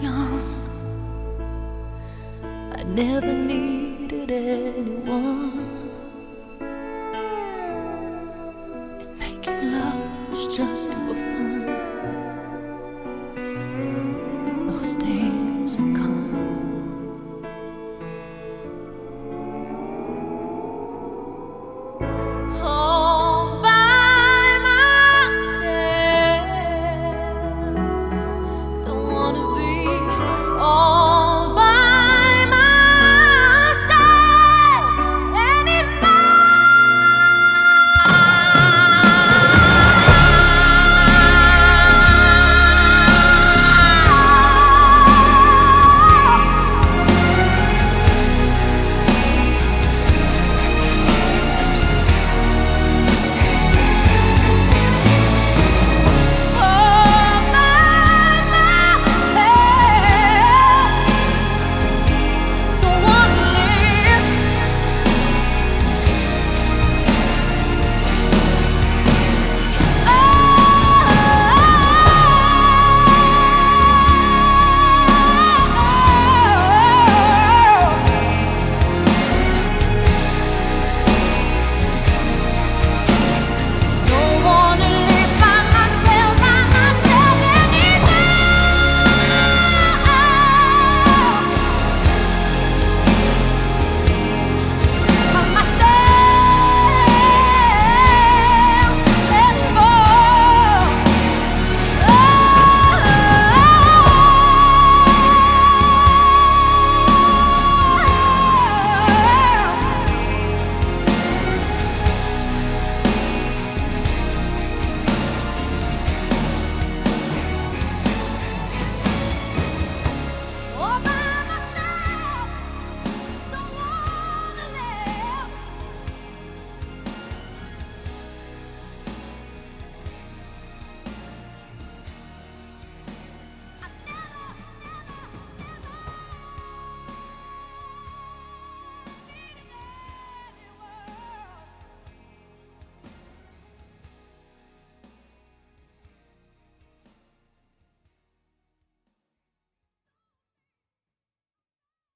Young, I never needed anyone.